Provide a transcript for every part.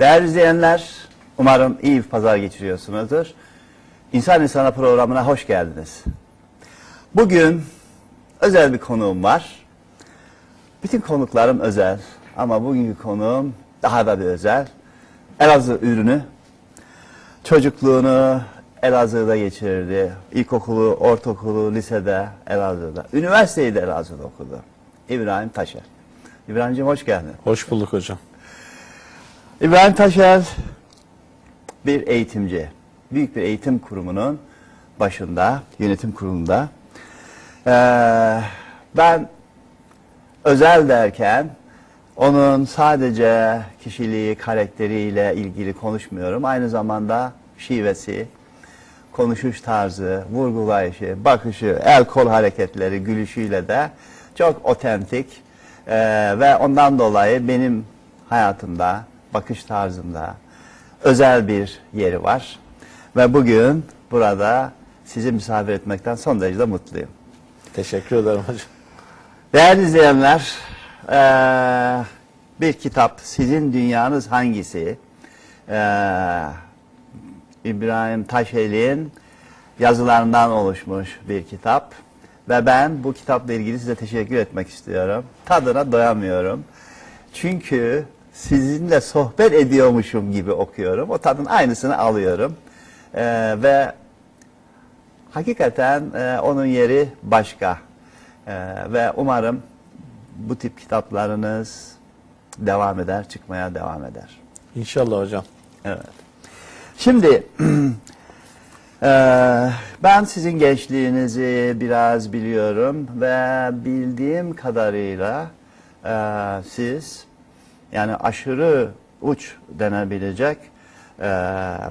Değerli izleyenler, umarım iyi bir pazar geçiriyorsunuzdur. İnsan İnsana programına hoş geldiniz. Bugün özel bir konuğum var. Bütün konuklarım özel ama bugünkü konuğum daha da bir özel. Elazığ ürünü. Çocukluğunu Elazığ'da geçirdi. İlkokulu, ortaokulu, lisede Elazığ'da. Üniversiteyi de Elazığ'da okudu. İbrahim Taşer. İbrahimciğim hoş geldin. Hoş bulduk hocam. İbrahim Taşer bir eğitimci. Büyük bir eğitim kurumunun başında, yönetim kurulunda. Ee, ben özel derken onun sadece kişiliği, karakteriyle ilgili konuşmuyorum. Aynı zamanda şivesi, konuşuş tarzı, vurgulayışı, bakışı, el kol hareketleri, gülüşüyle de çok otentik Ee, ve ondan dolayı benim hayatımda, bakış tarzımda özel bir yeri var. Ve bugün burada sizi misafir etmekten son derece mutluyum. Teşekkür ederim hocam. Değerli izleyenler, eee, bir kitap Sizin Dünyanız Hangisi? Eee, İbrahim Taşeli'nin yazılarından oluşmuş bir kitap. Ve ben bu kitapla ilgili size teşekkür etmek istiyorum. Tadına doyamıyorum. Çünkü sizinle sohbet ediyormuşum gibi okuyorum. O tadın aynısını alıyorum. Eee, ve hakikaten e, onun yeri başka. E, ve umarım bu tip kitaplarınız devam eder, çıkmaya devam eder. İnşallah hocam. Evet. Şimdi e, ben sizin gençliğinizi biraz biliyorum ve bildiğim kadarıyla e, siz yani aşırı uç denebilecek e,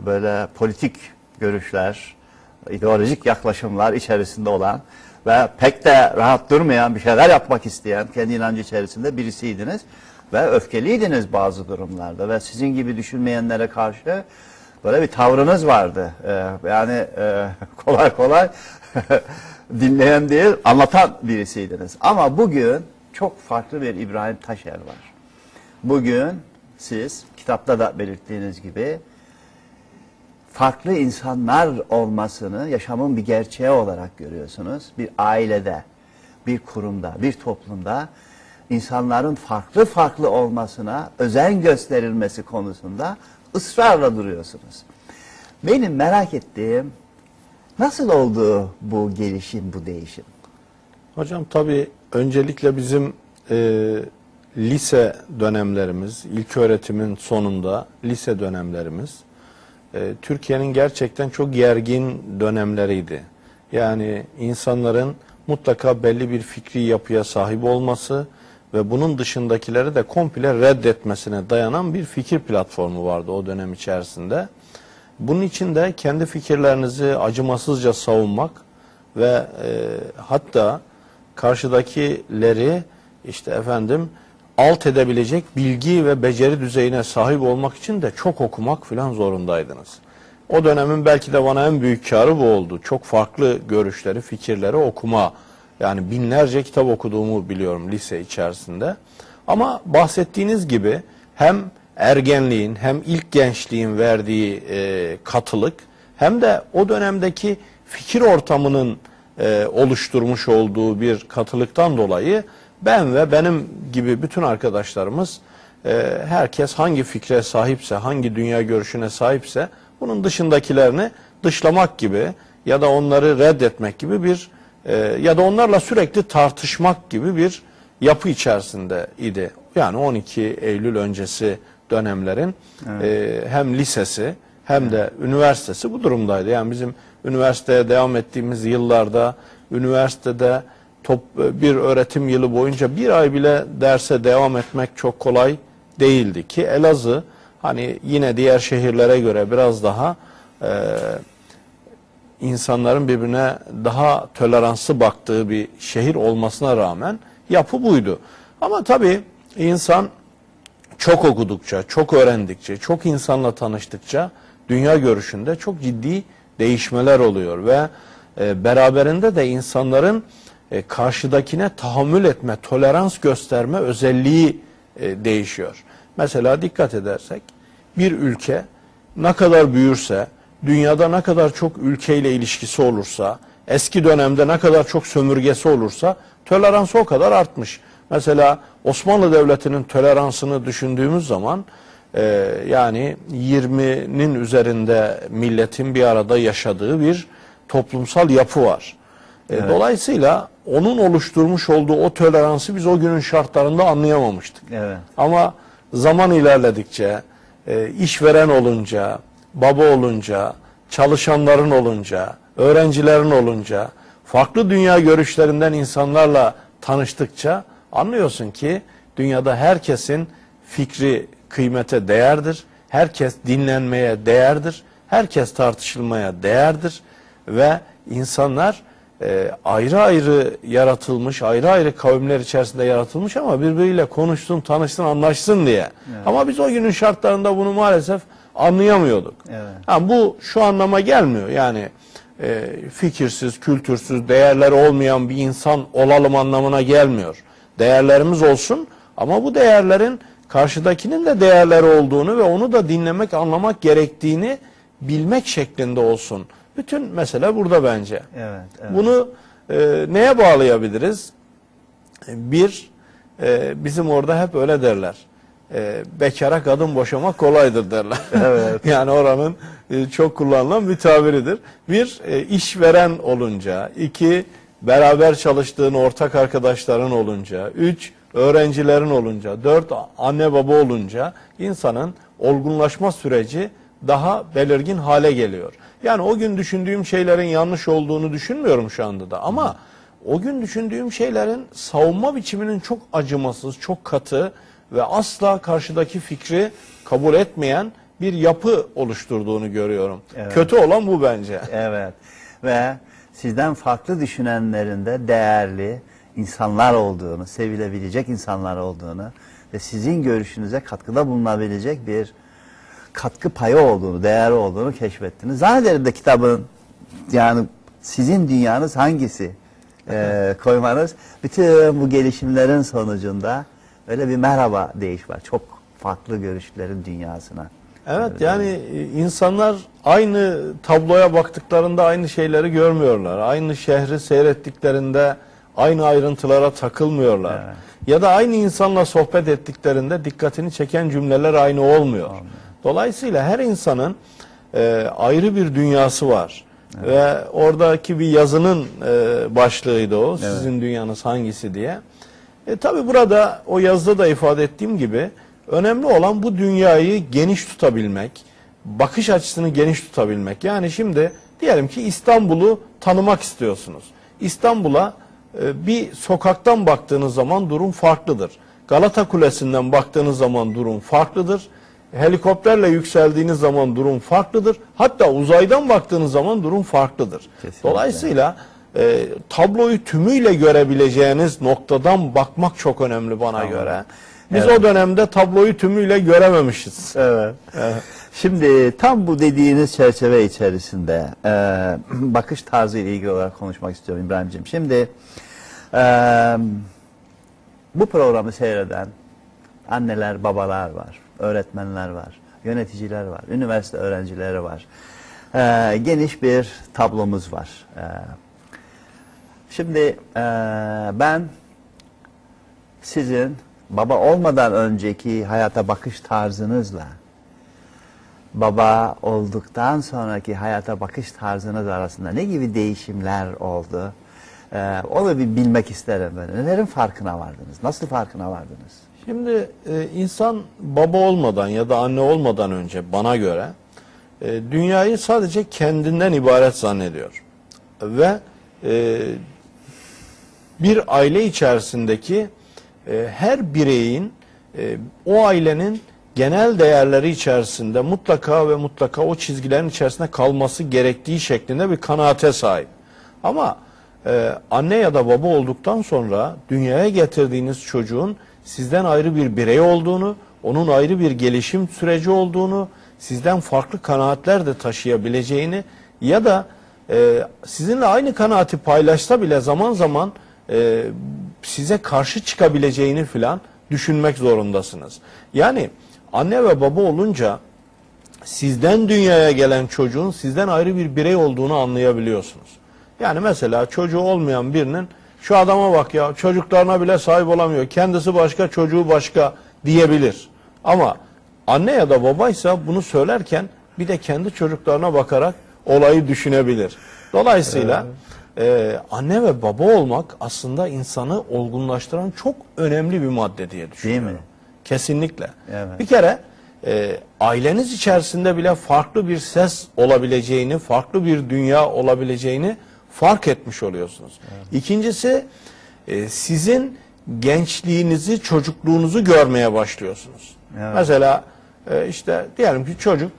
böyle politik görüşler, ideolojik yaklaşımlar içerisinde olan ve pek de rahat durmayan bir şeyler yapmak isteyen kendi inancı içerisinde birisiydiniz ve öfkeliydiniz bazı durumlarda ve sizin gibi düşünmeyenlere karşı böyle bir tavrınız vardı. Ee, yani e, kolay kolay dinleyen değil anlatan birisiydiniz. Ama bugün çok farklı bir İbrahim Taşer var. Bugün siz kitapta da belirttiğiniz gibi farklı insanlar olmasını yaşamın bir gerçeği olarak görüyorsunuz. Bir ailede, bir kurumda, bir toplumda insanların farklı farklı olmasına özen gösterilmesi konusunda ısrarla duruyorsunuz. Benim merak ettiğim nasıl oldu bu gelişim, bu değişim? Hocam tabii öncelikle bizim e, lise dönemlerimiz, ilk öğretimin sonunda lise dönemlerimiz e, Türkiye'nin gerçekten çok gergin dönemleriydi. Yani insanların mutlaka belli bir fikri yapıya sahip olması ve bunun dışındakileri de komple reddetmesine dayanan bir fikir platformu vardı o dönem içerisinde. Bunun için de kendi fikirlerinizi acımasızca savunmak ve e, hatta karşıdakileri işte efendim alt edebilecek bilgi ve beceri düzeyine sahip olmak için de çok okumak filan zorundaydınız. O dönemin belki de bana en büyük karı bu oldu. Çok farklı görüşleri, fikirleri okuma. Yani binlerce kitap okuduğumu biliyorum lise içerisinde. Ama bahsettiğiniz gibi hem ergenliğin hem ilk gençliğin verdiği e, katılık hem de o dönemdeki fikir ortamının e, oluşturmuş olduğu bir katılıktan dolayı ben ve benim gibi bütün arkadaşlarımız e, herkes hangi fikre sahipse, hangi dünya görüşüne sahipse bunun dışındakilerini dışlamak gibi ya da onları reddetmek gibi bir e, ya da onlarla sürekli tartışmak gibi bir yapı içerisinde idi. Yani 12 Eylül öncesi dönemlerin e, hem lisesi hem de üniversitesi bu durumdaydı. Yani bizim üniversiteye devam ettiğimiz yıllarda üniversitede top, bir öğretim yılı boyunca bir ay bile derse devam etmek çok kolay değildi ki Elazığ hani yine diğer şehirlere göre biraz daha e, insanların birbirine daha toleranslı baktığı bir şehir olmasına rağmen yapı buydu. Ama tabii insan çok okudukça, çok öğrendikçe, çok insanla tanıştıkça dünya görüşünde çok ciddi değişmeler oluyor ve e, beraberinde de insanların e, karşıdakine tahammül etme, tolerans gösterme özelliği e, değişiyor. Mesela dikkat edersek bir ülke ne kadar büyürse, dünyada ne kadar çok ülkeyle ilişkisi olursa, eski dönemde ne kadar çok sömürgesi olursa toleransı o kadar artmış. Mesela Osmanlı Devleti'nin toleransını düşündüğümüz zaman e, yani 20'nin üzerinde milletin bir arada yaşadığı bir toplumsal yapı var. E, Dolayısıyla onun oluşturmuş olduğu o toleransı biz o günün şartlarında anlayamamıştık. Evet. Ama zaman ilerledikçe, e, işveren olunca, baba olunca, çalışanların olunca, öğrencilerin olunca, farklı dünya görüşlerinden insanlarla tanıştıkça anlıyorsun ki dünyada herkesin fikri kıymete değerdir. Herkes dinlenmeye değerdir. Herkes tartışılmaya değerdir ve insanlar e, ayrı ayrı yaratılmış, ayrı ayrı kavimler içerisinde yaratılmış ama birbiriyle konuşsun, tanışsın, anlaşsın diye. Ama biz o günün şartlarında bunu maalesef anlayamıyorduk. Evet. Ha, bu şu anlama gelmiyor. Yani e, fikirsiz, kültürsüz, değerleri olmayan bir insan olalım anlamına gelmiyor. Değerlerimiz olsun ama bu değerlerin karşıdakinin de değerleri olduğunu ve onu da dinlemek, anlamak gerektiğini bilmek şeklinde olsun. Bütün mesele burada bence. Evet, evet. Bunu e, neye bağlayabiliriz? Bir, e, bizim orada hep öyle derler. E, bekara kadın boşamak kolaydır derler. Evet. yani oranın e, çok kullanılan bir tabiridir. Bir, e, işveren olunca. iki beraber çalıştığın ortak arkadaşların olunca. Üç, öğrencilerin olunca. Dört, anne baba olunca insanın olgunlaşma süreci daha belirgin hale geliyor. Yani o gün düşündüğüm şeylerin yanlış olduğunu düşünmüyorum şu anda da ama o gün düşündüğüm şeylerin savunma biçiminin çok acımasız, çok katı ve asla karşıdaki fikri kabul etmeyen bir yapı oluşturduğunu görüyorum. Evet. Kötü olan bu bence. Evet. Ve sizden farklı düşünenlerin de değerli insanlar olduğunu, sevilebilecek insanlar olduğunu ve sizin görüşünüze katkıda bulunabilecek bir katkı payı olduğunu, değeri olduğunu keşfettiniz. Zannederim de kitabın yani sizin dünyanız hangisi e, koymanız bütün bu gelişimlerin sonucunda öyle bir merhaba değiş var. Çok farklı görüşlerin dünyasına. Evet yani e, insanlar aynı tabloya baktıklarında aynı şeyleri görmüyorlar. Aynı şehri seyrettiklerinde aynı ayrıntılara takılmıyorlar. Evet. Ya da aynı insanla sohbet ettiklerinde dikkatini çeken cümleler aynı olmuyor. Dolayısıyla her insanın e, ayrı bir dünyası var. Ve oradaki bir yazının e, başlığıydı o. Sizin dünyanız hangisi diye. E, tabii burada o yazıda da ifade ettiğim gibi önemli olan bu dünyayı geniş tutabilmek, bakış açısını geniş tutabilmek. Yani şimdi diyelim ki İstanbul'u tanımak istiyorsunuz. İstanbul'a e, bir sokaktan baktığınız zaman durum farklıdır. Galata Kulesi'nden baktığınız zaman durum farklıdır. Helikopterle yükseldiğiniz zaman durum farklıdır. Hatta uzaydan baktığınız zaman durum farklıdır. Kesinlikle. Dolayısıyla e, tabloyu tümüyle görebileceğiniz noktadan bakmak çok önemli bana göre. Biz Evet. o dönemde tabloyu tümüyle görememişiz. Evet. Şimdi tam bu dediğiniz çerçeve içerisinde e, bakış tarzı ile ilgili olarak konuşmak istiyorum İbrahim'ciğim. Şimdi e, bu programı seyreden anneler, babalar var, öğretmenler var, yöneticiler var, üniversite öğrencileri var. E, geniş bir tablomuz var. E, şimdi e, ben sizin baba olmadan önceki hayata bakış tarzınızla baba olduktan sonraki hayata bakış tarzınız arasında ne gibi değişimler oldu? Ee, onu bir bilmek isterim ben. Nelerin farkına vardınız? Nasıl farkına vardınız? Şimdi e, insan baba olmadan ya da anne olmadan önce bana göre e, dünyayı sadece kendinden ibaret zannediyor. Ve e, bir aile içerisindeki e, her bireyin e, o ailenin genel değerleri içerisinde mutlaka ve mutlaka o çizgilerin içerisinde kalması gerektiği şeklinde bir kanaate sahip. Ama e, anne ya da baba olduktan sonra dünyaya getirdiğiniz çocuğun sizden ayrı bir birey olduğunu, onun ayrı bir gelişim süreci olduğunu, sizden farklı kanaatler de taşıyabileceğini ya da e, sizinle aynı kanaati paylaşsa bile zaman zaman e, size karşı çıkabileceğini filan düşünmek zorundasınız. Yani anne ve baba olunca sizden dünyaya gelen çocuğun sizden ayrı bir birey olduğunu anlayabiliyorsunuz. Yani mesela çocuğu olmayan birinin şu adama bak ya çocuklarına bile sahip olamıyor. Kendisi başka çocuğu başka diyebilir. Ama anne ya da babaysa bunu söylerken bir de kendi çocuklarına bakarak olayı düşünebilir. Dolayısıyla e, anne ve baba olmak aslında insanı olgunlaştıran çok önemli bir madde diye düşünüyorum. mi? Kesinlikle. Evet. Bir kere e, aileniz içerisinde bile farklı bir ses olabileceğini, farklı bir dünya olabileceğini fark etmiş oluyorsunuz. İkincisi e, sizin gençliğinizi, çocukluğunuzu görmeye başlıyorsunuz. Evet. Mesela e, işte diyelim ki çocuk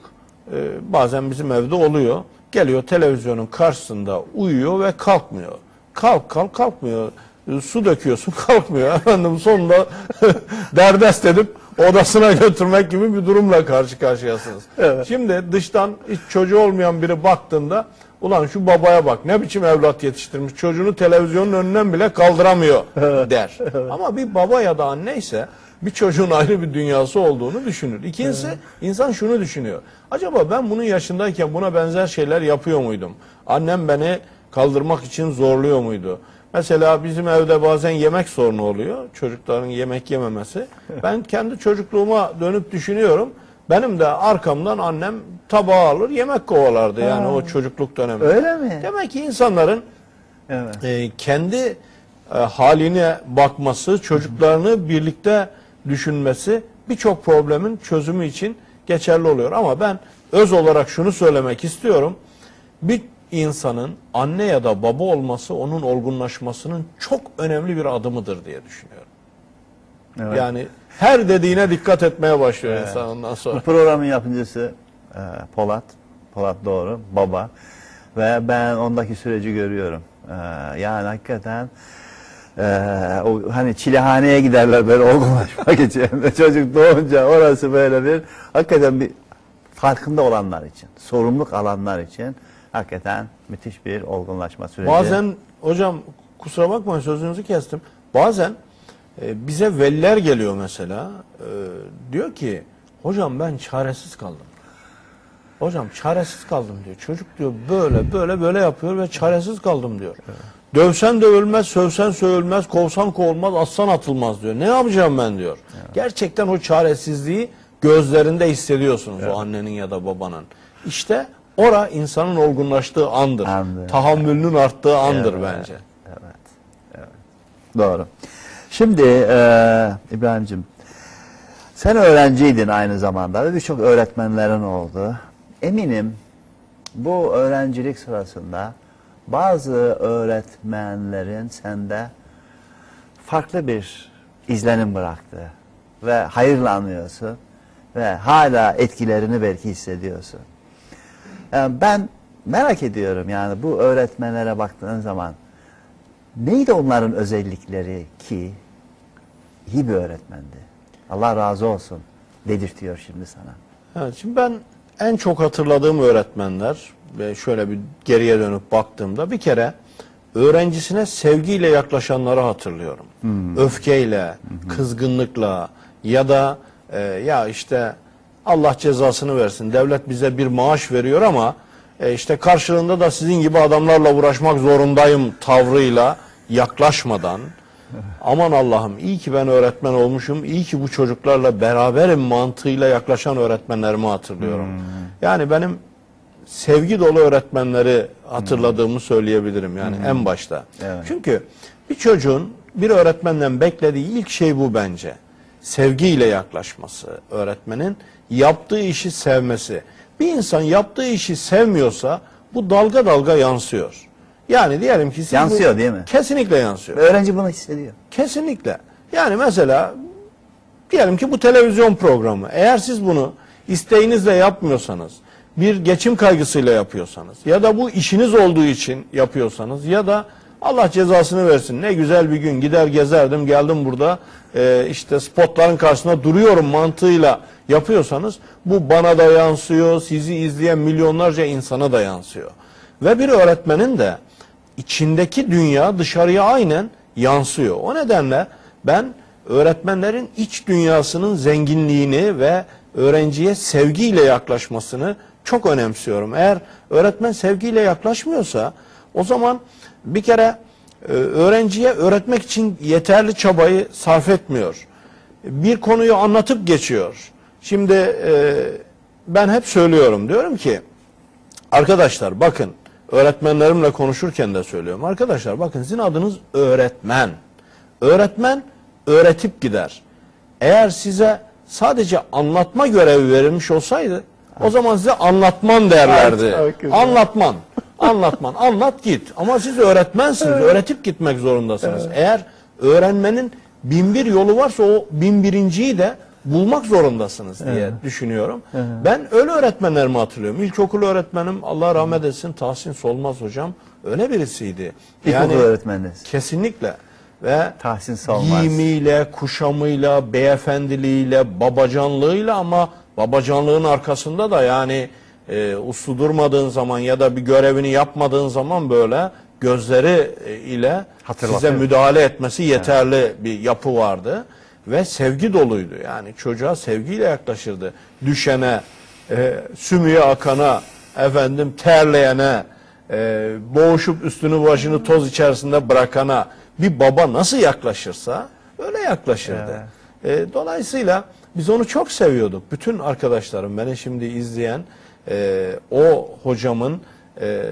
e, bazen bizim evde oluyor. Geliyor televizyonun karşısında uyuyor ve kalkmıyor. Kalk kalk kalkmıyor. E, Su döküyorsun kalkmıyor. Efendim sonunda derdest edip odasına götürmek gibi bir durumla karşı karşıyasınız. Şimdi dıştan hiç çocuğu olmayan biri baktığında ulan şu babaya bak ne biçim evlat yetiştirmiş çocuğunu televizyonun önünden bile kaldıramıyor der. Ama bir baba ya da anne ise bir çocuğun ayrı bir dünyası olduğunu düşünür. İkincisi insan şunu düşünüyor. Acaba ben bunun yaşındayken buna benzer şeyler yapıyor muydum? Annem beni kaldırmak için zorluyor muydu? Mesela bizim evde bazen yemek sorunu oluyor. Çocukların yemek yememesi. Ben kendi çocukluğuma dönüp düşünüyorum. Benim de arkamdan annem tabağı alır yemek kovalardı yani o çocukluk döneminde. Öyle mi? Demek ki insanların Evet. e, kendi e, haline bakması, çocuklarını birlikte düşünmesi birçok problemin çözümü için geçerli oluyor. Ama ben öz olarak şunu söylemek istiyorum. Bir insanın anne ya da baba olması onun olgunlaşmasının çok önemli bir adımıdır diye düşünüyorum. Evet. Yani her dediğine dikkat etmeye başlıyor insan ondan sonra. Bu programın yapımcısı e, Polat. Polat Doğru, baba. Ve ben ondaki süreci görüyorum. E, yani hakikaten e, o hani çilehaneye giderler böyle olgunlaşmak için. Çocuk doğunca orası böyle bir hakikaten bir farkında olanlar için, sorumluluk alanlar için hakikaten müthiş bir olgunlaşma süreci. Bazen hocam kusura bakmayın sözünüzü kestim. Bazen e, bize veliler geliyor mesela. e, diyor ki hocam ben çaresiz kaldım. Hocam çaresiz kaldım diyor. Çocuk diyor böyle böyle böyle yapıyor ve çaresiz kaldım diyor. Dövsen dövülmez, sövsen sövülmez, kovsan kovulmaz, atsan atılmaz diyor. Ne yapacağım ben diyor. Gerçekten o çaresizliği gözlerinde hissediyorsunuz o annenin ya da babanın. İşte ora insanın olgunlaştığı andır. Andır. Tahammülünün arttığı andır Evet. bence. Evet. evet. Doğru. Şimdi e, İbrahim'cim sen öğrenciydin aynı zamanda ve birçok öğretmenlerin oldu. Eminim bu öğrencilik sırasında bazı öğretmenlerin sende farklı bir izlenim bıraktı ve hayırla anıyorsun ve hala etkilerini belki hissediyorsun. Yani ben merak ediyorum yani bu öğretmenlere baktığın zaman neydi onların özellikleri ki iyi bir öğretmendi. Allah razı olsun dedirtiyor şimdi sana. Evet, şimdi ben en çok hatırladığım öğretmenler ve şöyle bir geriye dönüp baktığımda bir kere öğrencisine sevgiyle yaklaşanları hatırlıyorum. Öfkeyle, kızgınlıkla ya da e, ya işte Allah cezasını versin devlet bize bir maaş veriyor ama e, işte karşılığında da sizin gibi adamlarla uğraşmak zorundayım tavrıyla yaklaşmadan aman Allah'ım iyi ki ben öğretmen olmuşum, iyi ki bu çocuklarla beraberim mantığıyla yaklaşan öğretmenlerimi hatırlıyorum. Yani benim sevgi dolu öğretmenleri hatırladığımı söyleyebilirim yani en başta. Evet. Çünkü bir çocuğun bir öğretmenden beklediği ilk şey bu bence. Sevgiyle yaklaşması öğretmenin, yaptığı işi sevmesi. Bir insan yaptığı işi sevmiyorsa bu dalga dalga yansıyor. Yani diyelim ki siz bu- Yansıyor değil mi? Kesinlikle yansıyor. Ve öğrenci bunu hissediyor. Kesinlikle. Yani mesela diyelim ki bu televizyon programı. Eğer siz bunu isteğinizle yapmıyorsanız, bir geçim kaygısıyla yapıyorsanız ya da bu işiniz olduğu için yapıyorsanız ya da Allah cezasını versin. Ne güzel bir gün gider gezerdim geldim burada e, işte spotların karşısında duruyorum mantığıyla yapıyorsanız bu bana da yansıyor, sizi izleyen milyonlarca insana da yansıyor. Ve bir öğretmenin de içindeki dünya dışarıya aynen yansıyor. O nedenle ben öğretmenlerin iç dünyasının zenginliğini ve öğrenciye sevgiyle yaklaşmasını çok önemsiyorum. Eğer öğretmen sevgiyle yaklaşmıyorsa o zaman bir kere e, öğrenciye öğretmek için yeterli çabayı sarf etmiyor. Bir konuyu anlatıp geçiyor. Şimdi e, ben hep söylüyorum diyorum ki Arkadaşlar bakın öğretmenlerimle konuşurken de söylüyorum. Arkadaşlar bakın sizin adınız öğretmen. Öğretmen öğretip gider. Eğer size sadece anlatma görevi verilmiş olsaydı o zaman size anlatman derlerdi. Anlatman. Anlatman. Anlat git. Ama siz öğretmensiniz. Öğretip gitmek zorundasınız. Eğer öğrenmenin bin bir yolu varsa o bin birinciyi de bulmak zorundasınız diye düşünüyorum. Ben öyle öğretmenlerimi hatırlıyorum. İlkokul öğretmenim Allah rahmet etsin Tahsin Solmaz hocam öyle birisiydi. İlkokul öğretmeniniz. Kesinlikle. Ve Tahsin Solmaz. giyimiyle, kuşamıyla, beyefendiliğiyle, babacanlığıyla ama babacanlığın arkasında da yani e, uslu durmadığın zaman ya da bir görevini yapmadığın zaman böyle gözleri e, ile size müdahale etmesi yeterli bir yapı vardı. Ve sevgi doluydu. Yani çocuğa sevgiyle yaklaşırdı. Düşene, e, sümüğe akana, efendim terleyene, e, boğuşup üstünü başını toz içerisinde bırakana bir baba nasıl yaklaşırsa öyle yaklaşırdı. E, dolayısıyla biz onu çok seviyorduk. Bütün arkadaşlarım beni şimdi izleyen e, o hocamın e,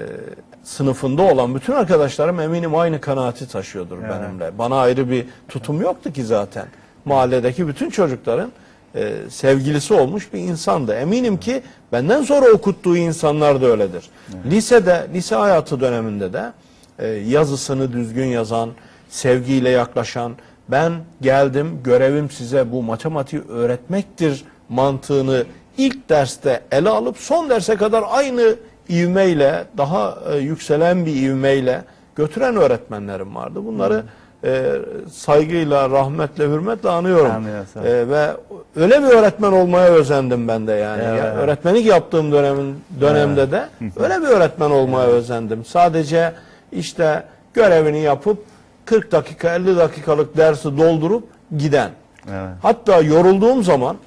sınıfında olan bütün arkadaşlarım eminim aynı kanaati taşıyordur benimle. Bana ayrı bir tutum yoktu ki zaten. Mahalledeki bütün çocukların e, sevgilisi olmuş bir insandı. Eminim ki benden sonra okuttuğu insanlar da öyledir. Lisede, lise hayatı döneminde de e, yazısını düzgün yazan, sevgiyle yaklaşan, ben geldim görevim size bu matematiği öğretmektir mantığını ilk derste ele alıp son derse kadar aynı ivmeyle, daha e, yükselen bir ivmeyle götüren öğretmenlerim vardı. Bunları e, saygıyla, rahmetle, hürmetle anıyorum. Anlıyorsun. E, ve öyle bir öğretmen olmaya özendim ben de yani. Evet. Ya, öğretmenlik yaptığım dönemin dönemde de öyle bir öğretmen olmaya özendim. Sadece işte görevini yapıp 40 dakika 50 dakikalık dersi doldurup giden. Evet. Hatta yorulduğum zaman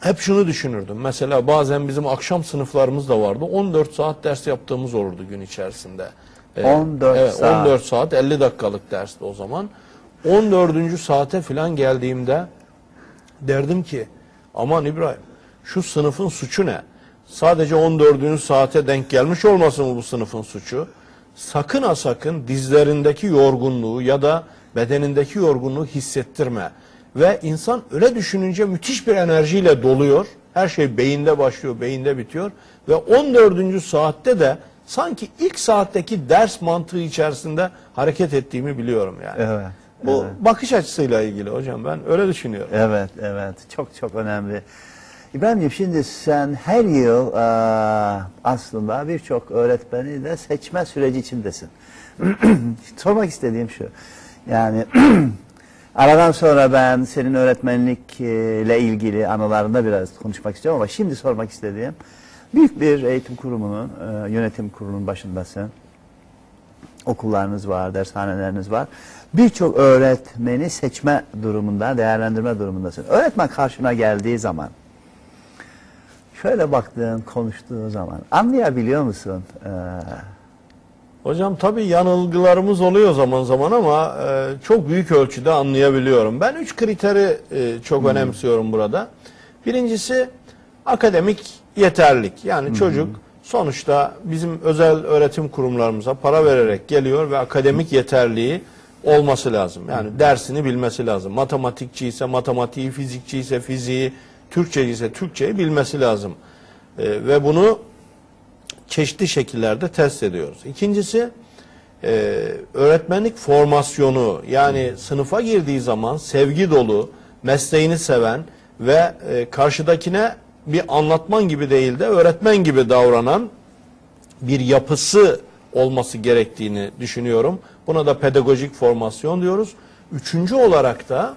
hep şunu düşünürdüm. Mesela bazen bizim akşam sınıflarımız da vardı. 14 saat ders yaptığımız olurdu gün içerisinde. Ee, 14 evet, saat. 14 saat 50 dakikalık dersti o zaman. 14. saate falan geldiğimde derdim ki aman İbrahim şu sınıfın suçu ne? Sadece 14. saate denk gelmiş olmasın mı bu sınıfın suçu? Sakın ha sakın dizlerindeki yorgunluğu ya da bedenindeki yorgunluğu hissettirme. Ve insan öyle düşününce müthiş bir enerjiyle doluyor. Her şey beyinde başlıyor, beyinde bitiyor. Ve 14. saatte de sanki ilk saatteki ders mantığı içerisinde hareket ettiğimi biliyorum yani. Evet. Bu bakış açısıyla ilgili hocam ben öyle düşünüyorum. Evet, evet. Çok çok önemli. İbrahim'ciğim şimdi sen her yıl eee, aslında birçok öğretmeni de seçme süreci içindesin. Sormak istediğim şu. Yani aradan sonra ben senin öğretmenlikle ilgili anılarında biraz konuşmak istiyorum ama şimdi sormak istediğim büyük bir eğitim kurumunun, eee, yönetim kurulunun başındasın okullarınız var, dershaneleriniz var. Birçok öğretmeni seçme durumunda, değerlendirme durumundasın. Öğretmen karşına geldiği zaman, şöyle baktığın, konuştuğu zaman anlayabiliyor musun? Ee, Hocam tabii yanılgılarımız oluyor zaman zaman ama e, çok büyük ölçüde anlayabiliyorum. Ben üç kriteri e, çok önemsiyorum burada. Birincisi akademik yeterlik. Yani çocuk sonuçta bizim özel öğretim kurumlarımıza para vererek geliyor ve akademik yeterliği olması lazım. Yani dersini bilmesi lazım. Matematikçi ise matematiği, fizikçi ise fiziği, Türkçe ise Türkçeyi bilmesi lazım. E, ve bunu çeşitli şekillerde test ediyoruz. İkincisi e, öğretmenlik formasyonu yani sınıfa girdiği zaman sevgi dolu, mesleğini seven ve e, karşıdakine bir anlatman gibi değil de öğretmen gibi davranan bir yapısı olması gerektiğini düşünüyorum. Buna da pedagojik formasyon diyoruz. Üçüncü olarak da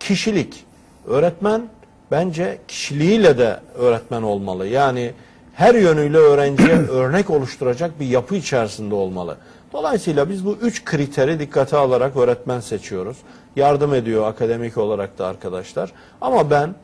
kişilik. Öğretmen bence kişiliğiyle de öğretmen olmalı. Yani her yönüyle öğrenciye örnek oluşturacak bir yapı içerisinde olmalı. Dolayısıyla biz bu üç kriteri dikkate alarak öğretmen seçiyoruz. Yardım ediyor akademik olarak da arkadaşlar. Ama ben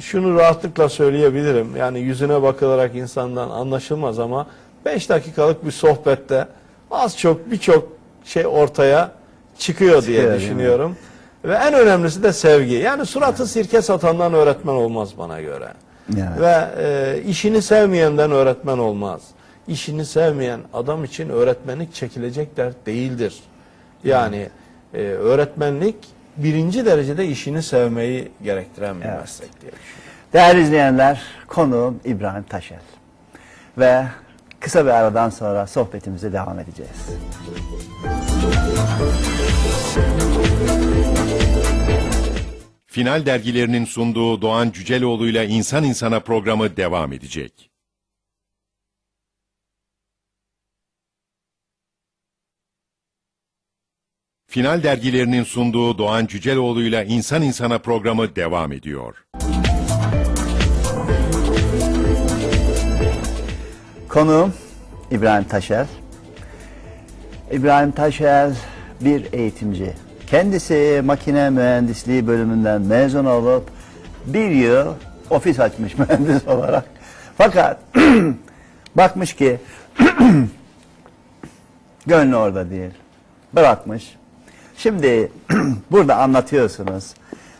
şunu rahatlıkla söyleyebilirim. Yani yüzüne bakılarak insandan anlaşılmaz ama 5 dakikalık bir sohbette az çok birçok şey ortaya çıkıyor diye Çıkıyor, düşünüyorum. Ve en önemlisi de sevgi. Yani suratı sirke satandan öğretmen olmaz bana göre. Evet. Ve e, işini sevmeyenden öğretmen olmaz. İşini sevmeyen adam için öğretmenlik çekilecek dert değildir. Yani e, öğretmenlik birinci derecede işini sevmeyi gerektiren bir Evet. meslek diye düşünüyorum. Değerli izleyenler, konuğum İbrahim Taşel. Ve kısa bir aradan sonra sohbetimize devam edeceğiz. Final dergilerinin sunduğu Doğan Cüceloğlu'yla İnsan İnsana programı devam edecek. Final dergilerinin sunduğu Doğan Cüceloğlu'yla İnsan İnsana programı devam ediyor. Konuğum İbrahim Taşel. İbrahim Taşel bir eğitimci. Kendisi makine mühendisliği bölümünden mezun olup bir yıl ofis açmış mühendis olarak. Fakat bakmış ki gönlü orada değil. Bırakmış. Şimdi burada anlatıyorsunuz.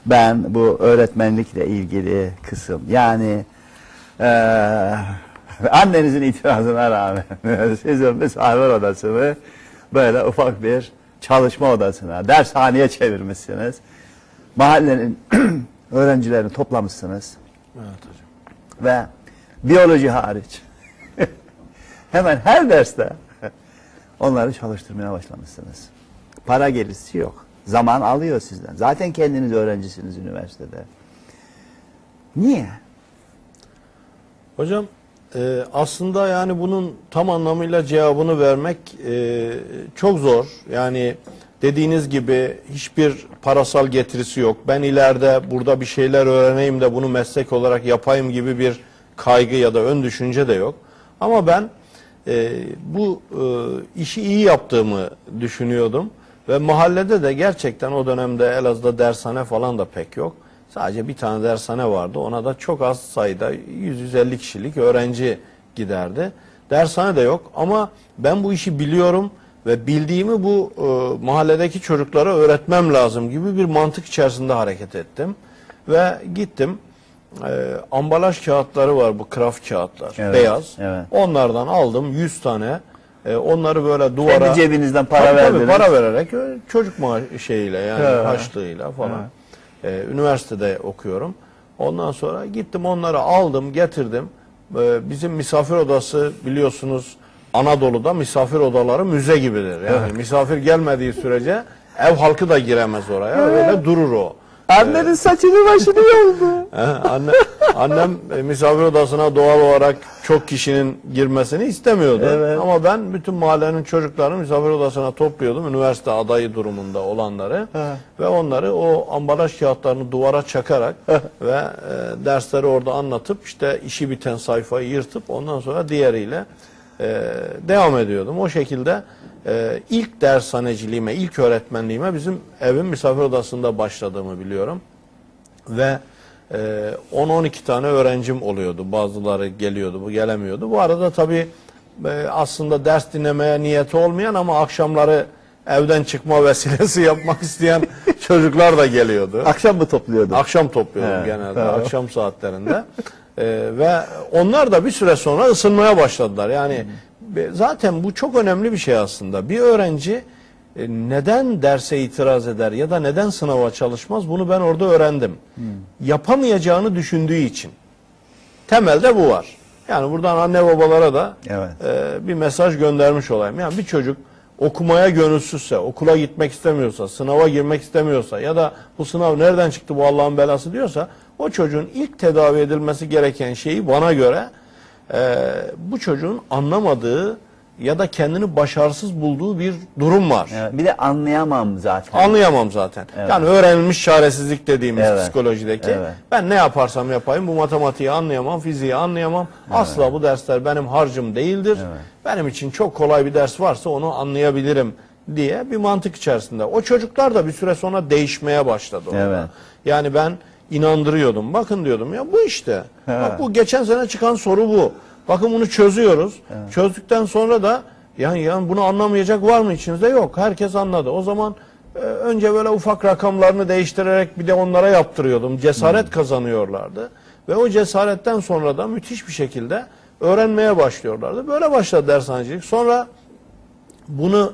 Ben bu öğretmenlikle ilgili kısım. Yani eee, annenizin itirazına rağmen sizin misafir odasını böyle ufak bir çalışma odasına, dershaneye çevirmişsiniz. Mahallenin öğrencilerini toplamışsınız Evet hocam. ve biyoloji hariç hemen her derste onları çalıştırmaya başlamışsınız. Para gelirsi yok. Zaman alıyor sizden. Zaten kendiniz öğrencisiniz üniversitede. Niye? Hocam e, aslında yani bunun tam anlamıyla cevabını vermek e, çok zor. Yani dediğiniz gibi hiçbir parasal getirisi yok. Ben ileride burada bir şeyler öğreneyim de bunu meslek olarak yapayım gibi bir kaygı ya da ön düşünce de yok. Ama ben e, bu e, işi iyi yaptığımı düşünüyordum. Ve mahallede de gerçekten o dönemde Elazığ'da dershane falan da pek yok. Sadece bir tane dershane vardı. Ona da çok az sayıda 100-150 kişilik öğrenci giderdi. Dershane de yok ama ben bu işi biliyorum ve bildiğimi bu e, mahalledeki çocuklara öğretmem lazım gibi bir mantık içerisinde hareket ettim. Ve gittim e, ambalaj kağıtları var bu kraft kağıtlar Evet, beyaz. evet. Onlardan aldım 100 tane. E, onları böyle duvara Kendi cebinizden para Tabii, tabii, verdiniz. para vererek e, çocuk maaşı şeyiyle yani Ha. harçlığıyla falan. E, üniversitede okuyorum. Ondan sonra gittim onları aldım getirdim. E, bizim misafir odası biliyorsunuz Anadolu'da misafir odaları müze gibidir. Yani misafir gelmediği sürece ev halkı da giremez oraya. Öyle durur o. Annenin saçını başını yoldu. Anne, annem e, misafir odasına doğal olarak çok kişinin girmesini istemiyordu. Evet. Ama ben bütün mahallenin çocuklarını misafir odasına topluyordum. Üniversite adayı durumunda olanları. Ve onları o ambalaj kağıtlarını duvara çakarak ve e, dersleri orada anlatıp işte işi biten sayfayı yırtıp ondan sonra diğeriyle e, devam ediyordum. O şekilde e, ilk dershaneciliğime, ilk öğretmenliğime bizim evin misafir odasında başladığımı biliyorum ve e, 10-12 tane öğrencim oluyordu. Bazıları geliyordu, bu gelemiyordu. Bu arada tabii e, aslında ders dinlemeye niyeti olmayan ama akşamları evden çıkma vesilesi yapmak isteyen çocuklar da geliyordu. Akşam mı topluyordun? Akşam topluyordum Evet, genelde, tamam. akşam saatlerinde. Ee, ve onlar da bir süre sonra ısınmaya başladılar. Yani be- zaten bu çok önemli bir şey aslında. Bir öğrenci e, neden derse itiraz eder ya da neden sınava çalışmaz bunu ben orada öğrendim. Yapamayacağını düşündüğü için. Temelde bu var. Yani buradan anne babalara da Evet. e, bir mesaj göndermiş olayım. Yani bir çocuk okumaya gönülsüzse, okula gitmek istemiyorsa, sınava girmek istemiyorsa ya da bu sınav nereden çıktı bu Allah'ın belası diyorsa o çocuğun ilk tedavi edilmesi gereken şeyi bana göre e, bu çocuğun anlamadığı ya da kendini başarısız bulduğu bir durum var. Evet, Bir de anlayamam zaten. Anlayamam zaten. Evet. Yani öğrenilmiş çaresizlik dediğimiz Evet. psikolojideki. Evet. Ben ne yaparsam yapayım bu matematiği anlayamam, fiziği anlayamam. Asla bu dersler benim harcım değildir. Benim için çok kolay bir ders varsa onu anlayabilirim diye bir mantık içerisinde. O çocuklar da bir süre sonra değişmeye başladı. orada. Evet. Yani ben inandırıyordum. Bakın diyordum ya bu işte. Bak bu geçen sene çıkan soru bu. Bakın bunu çözüyoruz. Çözdükten sonra da yani, yani bunu anlamayacak var mı içinizde? Yok. Herkes anladı. O zaman e, önce böyle ufak rakamlarını değiştirerek bir de onlara yaptırıyordum. Cesaret kazanıyorlardı. Ve o cesaretten sonra da müthiş bir şekilde öğrenmeye başlıyorlardı. Böyle başladı dershanecilik. Sonra bunu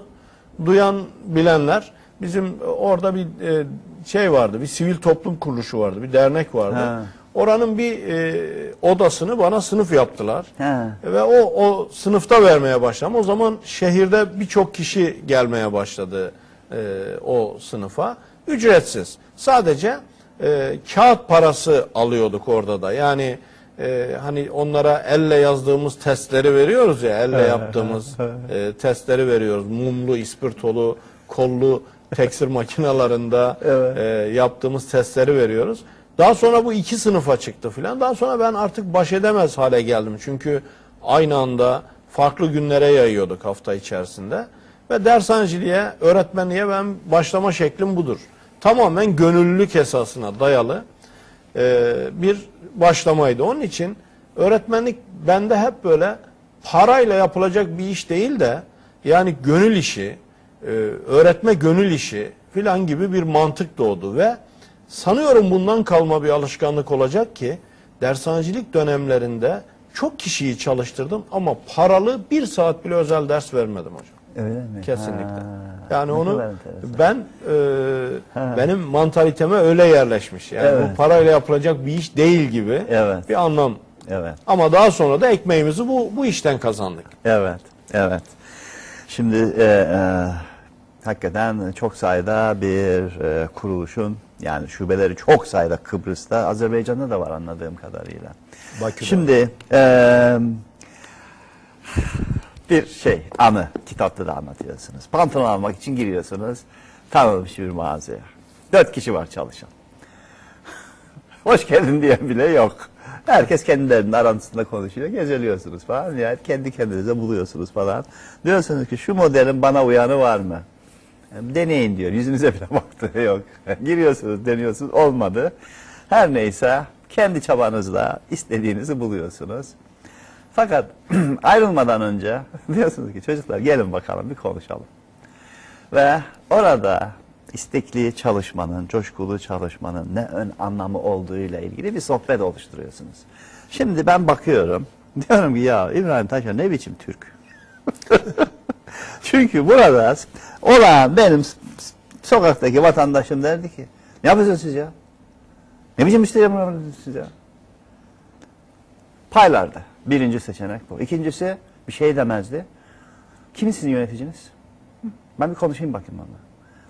duyan bilenler bizim orada bir e, şey vardı, bir sivil toplum kuruluşu vardı, bir dernek vardı. Ha. Oranın bir e, odasını bana sınıf yaptılar. Ha. Ve o o sınıfta vermeye başladım. O zaman şehirde birçok kişi gelmeye başladı e, o sınıfa. Ücretsiz. Sadece e, kağıt parası alıyorduk orada da. Yani e, hani onlara elle yazdığımız testleri veriyoruz ya, elle yaptığımız e, testleri veriyoruz. Mumlu, ispirtolu, kollu teksir makinalarında Evet. e, yaptığımız testleri veriyoruz. Daha sonra bu iki sınıfa çıktı filan. Daha sonra ben artık baş edemez hale geldim. Çünkü aynı anda farklı günlere yayıyorduk hafta içerisinde. Ve dershaneciliğe, öğretmenliğe ben başlama şeklim budur. Tamamen gönüllülük esasına dayalı e, bir başlamaydı. Onun için öğretmenlik bende hep böyle parayla yapılacak bir iş değil de yani gönül işi, e, öğretme gönül işi filan gibi bir mantık doğdu ve sanıyorum bundan kalma bir alışkanlık olacak ki dershanecilik dönemlerinde çok kişiyi çalıştırdım ama paralı bir saat bile özel ders vermedim hocam. Öyle mi? Kesinlikle. Ha, Yani onu ben e, benim mantaliteme öyle yerleşmiş. Yani Evet. bu parayla yapılacak bir iş değil gibi Evet. bir anlam. Evet. Ama daha sonra da ekmeğimizi bu bu işten kazandık. Evet, evet. Şimdi e, e, hakikaten çok sayıda bir e, kuruluşun yani şubeleri çok sayıda Kıbrıs'ta, Azerbaycan'da da var anladığım kadarıyla. Bakü'de. Şimdi e, bir şey anı kitapta da anlatıyorsunuz. Pantolon almak için giriyorsunuz. Tanınmış bir mağazaya. Dört kişi var çalışan. Hoş geldin diye bile yok. Herkes kendilerinin arasında konuşuyor. Gezeliyorsunuz falan. Yani kendi kendinize buluyorsunuz falan. Diyorsunuz ki şu modelin bana uyanı var mı? Deneyin diyor. Yüzünüze bile baktı yok. Giriyorsunuz, deniyorsunuz. Olmadı. Her neyse kendi çabanızla istediğinizi buluyorsunuz. Fakat ayrılmadan önce diyorsunuz ki çocuklar gelin bakalım bir konuşalım. Ve orada istekli çalışmanın, coşkulu çalışmanın ne ön anlamı olduğuyla ilgili bir sohbet oluşturuyorsunuz. Şimdi ben bakıyorum, diyorum ki ya İbrahim Taşer ne biçim Türk? Çünkü burada olan benim sokaktaki vatandaşım derdi ki ne yapıyorsunuz siz ya? Ne biçim müşteri yapıyorsunuz siz ya? Paylardı. Birinci seçenek bu. İkincisi bir şey demezdi. Kimin sizin yöneticiniz? Ben bir konuşayım bakayım onunla.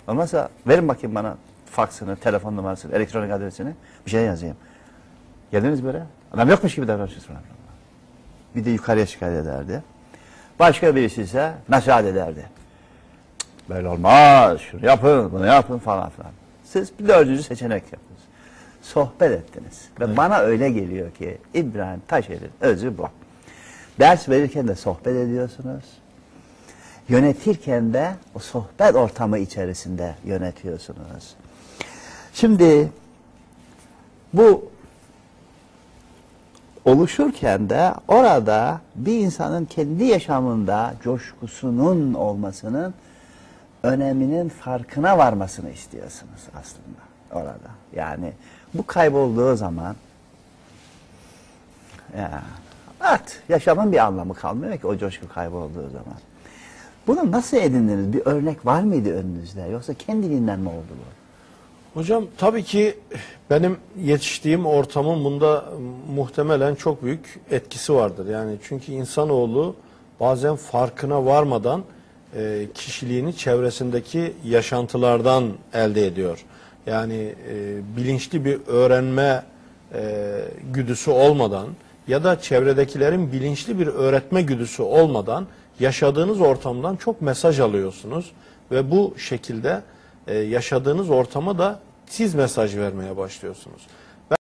Olmazsa verin bakayım bana faksını, telefon numarasını, elektronik adresini. Bir şey yazayım. Geldiniz böyle. Adam yokmuş gibi falan. Bir de yukarıya şikayet ederdi. Başka birisi ise nasihat ederdi. Böyle olmaz, şunu yapın, bunu yapın falan filan. Siz bir dördüncü seçenek yaptınız. Sohbet ettiniz. Ve bana öyle geliyor ki İbrahim Taşer'in özü bu. Ders verirken de sohbet ediyorsunuz. Yönetirken de o sohbet ortamı içerisinde yönetiyorsunuz. Şimdi bu oluşurken de orada bir insanın kendi yaşamında coşkusunun olmasının öneminin farkına varmasını istiyorsunuz aslında orada. Yani bu kaybolduğu zaman ya, evet, yaşamın bir anlamı kalmıyor ki o coşku kaybolduğu zaman. Bunu nasıl edindiniz? Bir örnek var mıydı önünüzde? Yoksa kendiliğinden mi oldu bu? Hocam tabii ki benim yetiştiğim ortamın bunda muhtemelen çok büyük etkisi vardır. Yani çünkü insanoğlu bazen farkına varmadan e, kişiliğini çevresindeki yaşantılardan elde ediyor. Yani e, bilinçli bir öğrenme e, güdüsü olmadan ya da çevredekilerin bilinçli bir öğretme güdüsü olmadan yaşadığınız ortamdan çok mesaj alıyorsunuz ve bu şekilde yaşadığınız ortama da siz mesaj vermeye başlıyorsunuz. Ben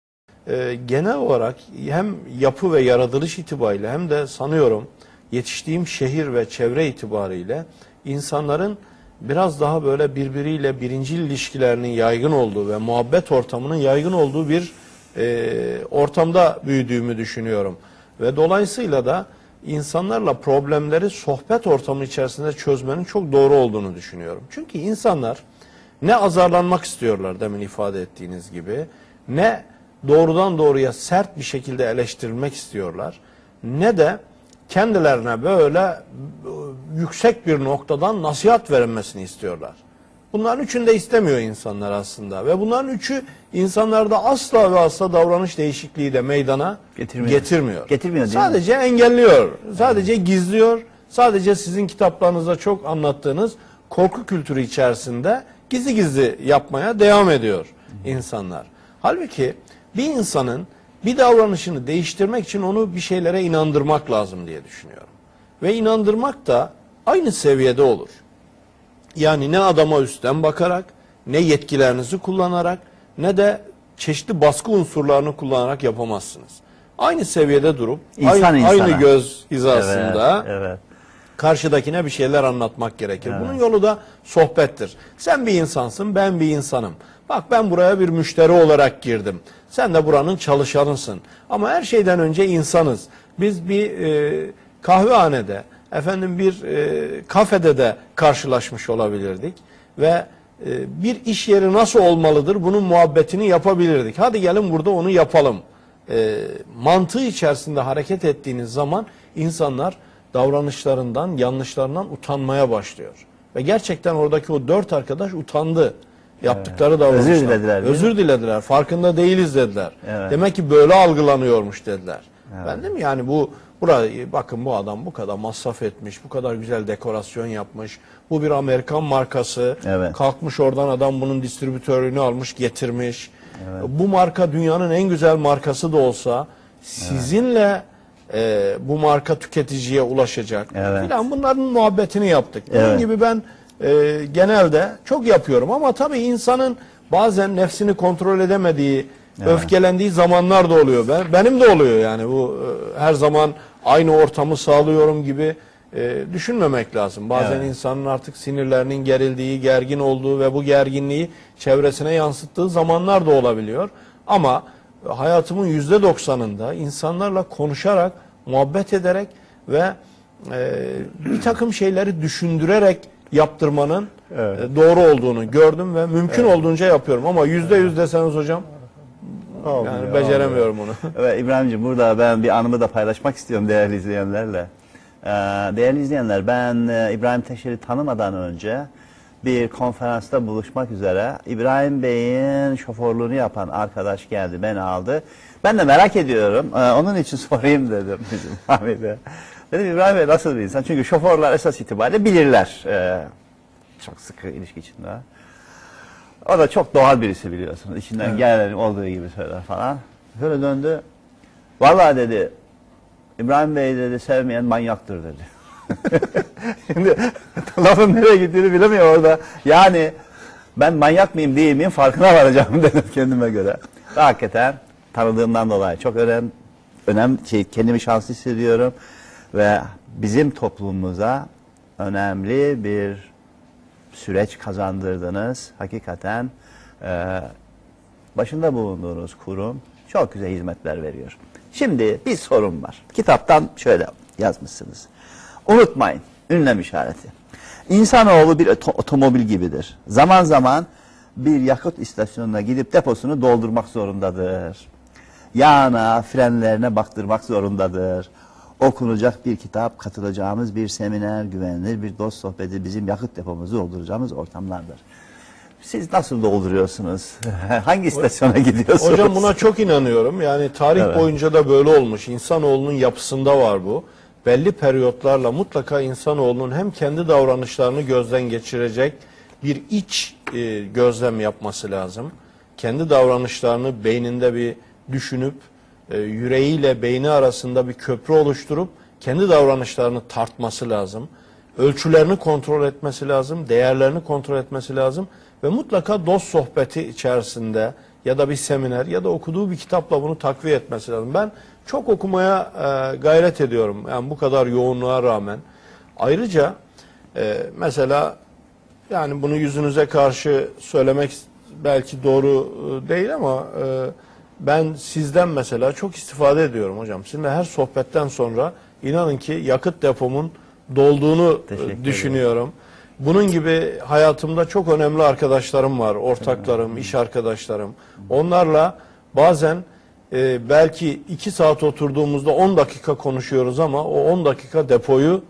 genel olarak hem yapı ve yaratılış itibariyle hem de sanıyorum yetiştiğim şehir ve çevre itibariyle insanların biraz daha böyle birbiriyle birincil ilişkilerinin yaygın olduğu ve muhabbet ortamının yaygın olduğu bir e, ortamda büyüdüğümü düşünüyorum. Ve dolayısıyla da insanlarla problemleri sohbet ortamı içerisinde çözmenin çok doğru olduğunu düşünüyorum. Çünkü insanlar ne azarlanmak istiyorlar demin ifade ettiğiniz gibi ne doğrudan doğruya sert bir şekilde eleştirilmek istiyorlar ne de kendilerine böyle yüksek bir noktadan nasihat verilmesini istiyorlar. Bunların üçünü de istemiyor insanlar aslında ve bunların üçü insanlarda asla ve asla davranış değişikliği de meydana Getirmiyor. getirmiyor. Getirmiyor değil mi? Sadece engelliyor, sadece gizliyor, sadece sizin kitaplarınızda çok anlattığınız korku kültürü içerisinde gizli gizli yapmaya devam ediyor insanlar. Halbuki bir insanın bir davranışını değiştirmek için onu bir şeylere inandırmak lazım diye düşünüyorum. Ve inandırmak da aynı seviyede olur. Yani ne adama üstten bakarak, ne yetkilerinizi kullanarak, ne de çeşitli baskı unsurlarını kullanarak yapamazsınız. Aynı seviyede durup, İnsan aynı, insana. aynı göz hizasında Evet, evet. karşıdakine bir şeyler anlatmak gerekir. Bunun yolu da sohbettir. Sen bir insansın, ben bir insanım. Bak ben buraya bir müşteri olarak girdim. Sen de buranın çalışanısın. Ama her şeyden önce insanız. Biz bir e, kahvehanede, efendim bir e, kafede de karşılaşmış olabilirdik ve e, bir iş yeri nasıl olmalıdır bunun muhabbetini yapabilirdik. Hadi gelin burada onu yapalım. E, mantığı içerisinde hareket ettiğiniz zaman insanlar davranışlarından, yanlışlarından utanmaya başlıyor. Ve gerçekten oradaki o dört arkadaş utandı. Yaptıkları davranışlar. Özür dilediler, mi? Özür dilediler. Farkında değiliz dediler. Evet. Demek ki böyle algılanıyormuş dediler. Ben dedim yani bu burayı bakın bu adam bu kadar masraf etmiş, bu kadar güzel dekorasyon yapmış. Bu bir Amerikan markası. Evet. Kalkmış oradan adam bunun distribütörünü almış, getirmiş. Bu marka dünyanın en güzel markası da olsa sizinle e, bu marka tüketiciye ulaşacak. Evet. Filan bunların muhabbetini yaptık. Bunun Evet. gibi ben e, genelde çok yapıyorum ama tabii insanın bazen nefsini kontrol edemediği, öfkelendiği zamanlar da oluyor. Ben, benim de oluyor yani bu e, her zaman aynı ortamı sağlıyorum gibi e, düşünmemek lazım. Bazen Evet. insanın artık sinirlerinin gerildiği, gergin olduğu ve bu gerginliği çevresine yansıttığı zamanlar da olabiliyor. Ama hayatımın yüzde doksanında insanlarla konuşarak, muhabbet ederek ve e, bir takım şeyleri düşündürerek yaptırmanın e, doğru olduğunu gördüm ve mümkün olduğunca yapıyorum. Ama yüzde yüz deseniz hocam yani beceremiyorum onu. Evet İbrahimciğim burada ben bir anımı da paylaşmak istiyorum değerli izleyenlerle. Ee, değerli izleyenler ben e, İbrahim Teşer'i tanımadan önce bir konferansta buluşmak üzere İbrahim Bey'in şoförlüğünü yapan arkadaş geldi beni aldı. Ben de merak ediyorum ee, onun için sorayım dedim bizim Hamid'e. Dedim İbrahim Bey nasıl bir insan? Çünkü şoförler esas itibariyle bilirler. Ee, çok sıkı ilişki içinde. O da çok doğal birisi biliyorsunuz. İçinden gelen olduğu gibi söyler falan. Böyle döndü. Vallahi dedi İbrahim Bey dedi sevmeyen manyaktır dedi. Şimdi lafın nereye gittiğini bilemiyor orada. Yani ben manyak mıyım değil miyim farkına varacağım dedim kendime göre. Ve hakikaten tanıdığımdan dolayı çok önem, önem şey, kendimi şanslı hissediyorum. Ve bizim toplumumuza önemli bir süreç kazandırdınız. Hakikaten e, başında bulunduğunuz kurum çok güzel hizmetler veriyor. Şimdi bir sorun var. Kitaptan şöyle yazmışsınız. Unutmayın, ünlem işareti. İnsanoğlu bir oto- otomobil gibidir. Zaman zaman bir yakıt istasyonuna gidip deposunu doldurmak zorundadır. Yağına, frenlerine baktırmak zorundadır. Okunacak bir kitap, katılacağımız bir seminer, güvenilir bir dost sohbeti bizim yakıt depomuzu dolduracağımız ortamlardır. Siz nasıl dolduruyorsunuz? Hangi istasyona gidiyorsunuz? Hocam buna çok inanıyorum. Yani tarih Evet. boyunca da böyle olmuş. İnsanoğlunun yapısında var bu. Belli periyotlarla mutlaka insanoğlunun hem kendi davranışlarını gözden geçirecek bir iç e, gözlem yapması lazım. Kendi davranışlarını beyninde bir düşünüp e, yüreğiyle beyni arasında bir köprü oluşturup kendi davranışlarını tartması lazım. Ölçülerini kontrol etmesi lazım, değerlerini kontrol etmesi lazım ve mutlaka dost sohbeti içerisinde ya da bir seminer ya da okuduğu bir kitapla bunu takviye etmesi lazım. Ben çok okumaya e, gayret ediyorum. Yani bu kadar yoğunluğa rağmen. Ayrıca e, mesela yani bunu yüzünüze karşı söylemek belki doğru e, değil ama e, ben sizden mesela çok istifade ediyorum hocam. Sizinle her sohbetten sonra inanın ki yakıt depomun dolduğunu e, ederim. düşünüyorum. Bunun gibi hayatımda çok önemli arkadaşlarım var, ortaklarım, iş arkadaşlarım. Onlarla bazen e, belki iki saat oturduğumuzda 10 dakika konuşuyoruz ama o 10 dakika depoyu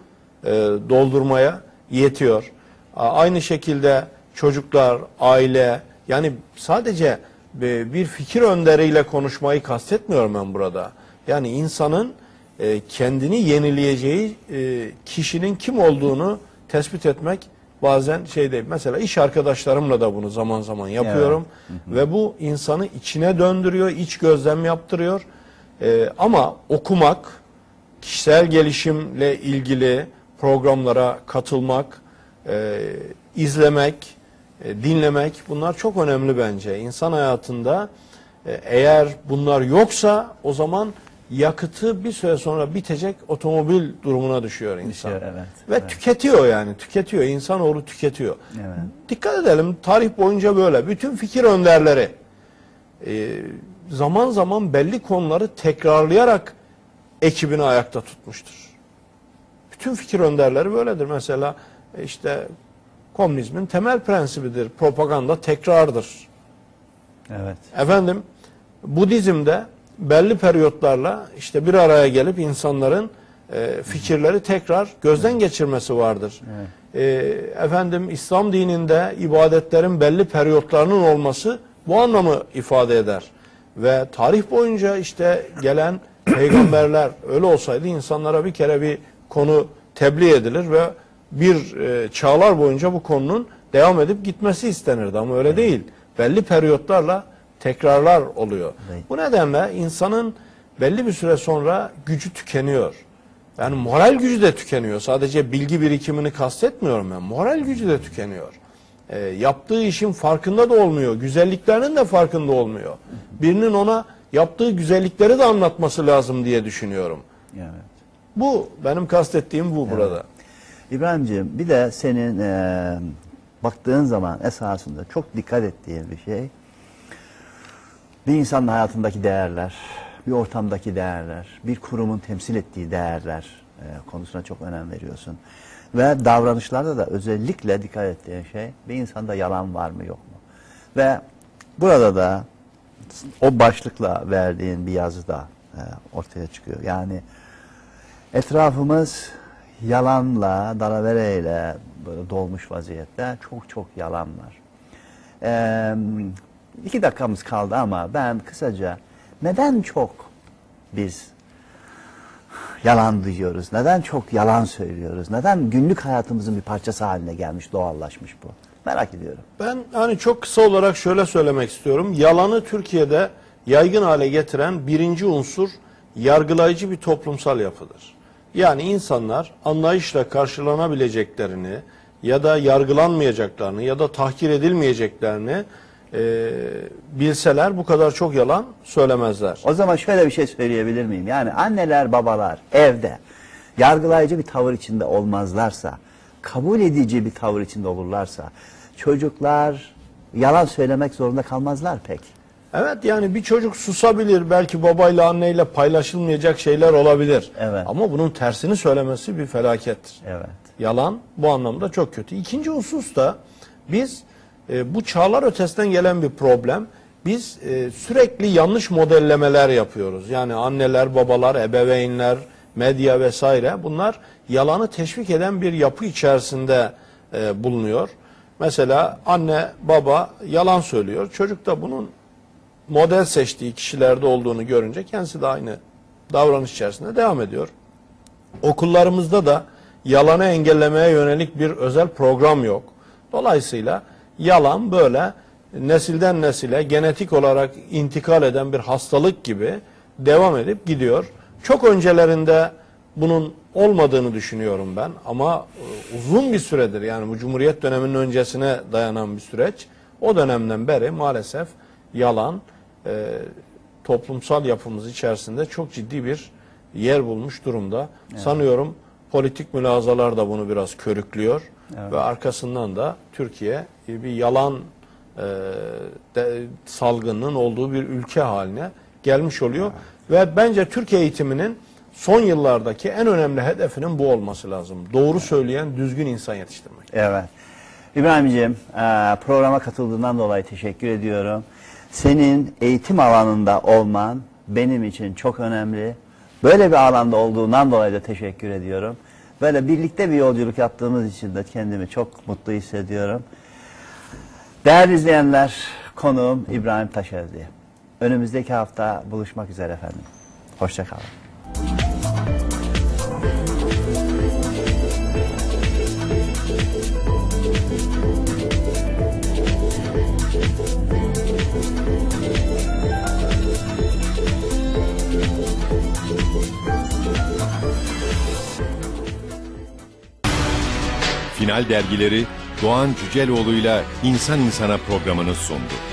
e, doldurmaya yetiyor. Aynı şekilde çocuklar, aile yani sadece bir fikir önderiyle konuşmayı kastetmiyorum ben burada. Yani insanın e, kendini yenileyeceği e, kişinin kim olduğunu tespit etmek bazen şey değil. Mesela iş arkadaşlarımla da bunu zaman zaman yapıyorum ve bu insanı içine döndürüyor, iç gözlem yaptırıyor. E, ama okumak, kişisel gelişimle ilgili programlara katılmak, e, izlemek, e, dinlemek bunlar çok önemli bence. İnsan hayatında e, eğer bunlar yoksa o zaman yakıtı bir süre sonra bitecek otomobil durumuna düşüyor insan. Düşüyor, evet, Ve evet. tüketiyor yani tüketiyor. İnsanoğlu tüketiyor. Evet. Dikkat edelim tarih boyunca böyle. Bütün fikir önderleri e, zaman zaman belli konuları tekrarlayarak ekibini ayakta tutmuştur. Bütün fikir önderleri böyledir. Mesela işte komünizmin temel prensibidir. Propaganda tekrardır. Evet. Efendim Budizm'de belli periyotlarla işte bir araya gelip insanların e, fikirleri tekrar gözden geçirmesi vardır. E, efendim İslam dininde ibadetlerin belli periyotlarının olması bu anlamı ifade eder. Ve tarih boyunca işte gelen peygamberler öyle olsaydı insanlara bir kere bir konu tebliğ edilir ve bir e, çağlar boyunca bu konunun devam edip gitmesi istenirdi ama öyle değil. Belli periyotlarla tekrarlar oluyor. Evet. Bu nedenle insanın belli bir süre sonra gücü tükeniyor. Yani moral gücü de tükeniyor. Sadece bilgi birikimini kastetmiyorum ben. Moral gücü de tükeniyor. E, yaptığı işin farkında da olmuyor. Güzelliklerinin de farkında olmuyor. Birinin ona yaptığı güzellikleri de anlatması lazım diye düşünüyorum. Evet. Bu benim kastettiğim bu burada. İbrahimciğim bir de senin e, baktığın zaman esasında çok dikkat ettiğin bir şey bir insanın hayatındaki değerler, bir ortamdaki değerler, bir kurumun temsil ettiği değerler e, konusuna çok önem veriyorsun. Ve davranışlarda da özellikle dikkat ettiğin şey bir insanda yalan var mı yok mu? Ve burada da o başlıkla verdiğin bir yazı da e, ortaya çıkıyor. Yani Etrafımız yalanla, dalavereyle dolmuş vaziyette. Çok çok yalan var. Ee, iki dakikamız kaldı ama ben kısaca neden çok biz yalan duyuyoruz? Neden çok yalan söylüyoruz? Neden günlük hayatımızın bir parçası haline gelmiş, doğallaşmış bu? Merak ediyorum. Ben hani çok kısa olarak şöyle söylemek istiyorum. Yalanı Türkiye'de yaygın hale getiren birinci unsur yargılayıcı bir toplumsal yapıdır. Yani insanlar anlayışla karşılanabileceklerini ya da yargılanmayacaklarını ya da tahkir edilmeyeceklerini e, bilseler bu kadar çok yalan söylemezler. O zaman şöyle bir şey söyleyebilir miyim? Yani anneler, babalar evde yargılayıcı bir tavır içinde olmazlarsa, kabul edici bir tavır içinde olurlarsa, çocuklar yalan söylemek zorunda kalmazlar pek. Evet yani bir çocuk susabilir belki babayla anneyle paylaşılmayacak şeyler olabilir. Evet. Ama bunun tersini söylemesi bir felakettir. Evet. Yalan bu anlamda çok kötü. İkinci husus da biz e, bu çağlar ötesinden gelen bir problem. Biz e, sürekli yanlış modellemeler yapıyoruz. Yani anneler, babalar, ebeveynler, medya vesaire bunlar yalanı teşvik eden bir yapı içerisinde e, bulunuyor. Mesela anne, baba yalan söylüyor. Çocuk da bunun model seçtiği kişilerde olduğunu görünce kendisi de aynı davranış içerisinde devam ediyor. Okullarımızda da yalanı engellemeye yönelik bir özel program yok. Dolayısıyla yalan böyle nesilden nesile genetik olarak intikal eden bir hastalık gibi devam edip gidiyor. Çok öncelerinde bunun olmadığını düşünüyorum ben ama e, uzun bir süredir yani bu Cumhuriyet döneminin öncesine dayanan bir süreç. O dönemden beri maalesef yalan e, toplumsal yapımız içerisinde çok ciddi bir yer bulmuş durumda. Sanıyorum politik mülazalar da bunu biraz körüklüyor ve arkasından da Türkiye bir yalan e, de, salgının olduğu bir ülke haline gelmiş oluyor. Ve bence Türk eğitiminin son yıllardaki en önemli hedefinin bu olması lazım. Doğru söyleyen, düzgün insan yetiştirmek. Evet. İbrahim'ciğim e, programa katıldığından dolayı teşekkür ediyorum. Senin eğitim alanında olman benim için çok önemli. Böyle bir alanda olduğundan dolayı da teşekkür ediyorum. Böyle birlikte bir yolculuk yaptığımız için de kendimi çok mutlu hissediyorum. Değerli izleyenler, konuğum İbrahim Taşerdi. Önümüzdeki hafta buluşmak üzere efendim. Hoşçakalın. Final dergileri Doğan Cüceloğlu'yla İnsan İnsana programını sundu.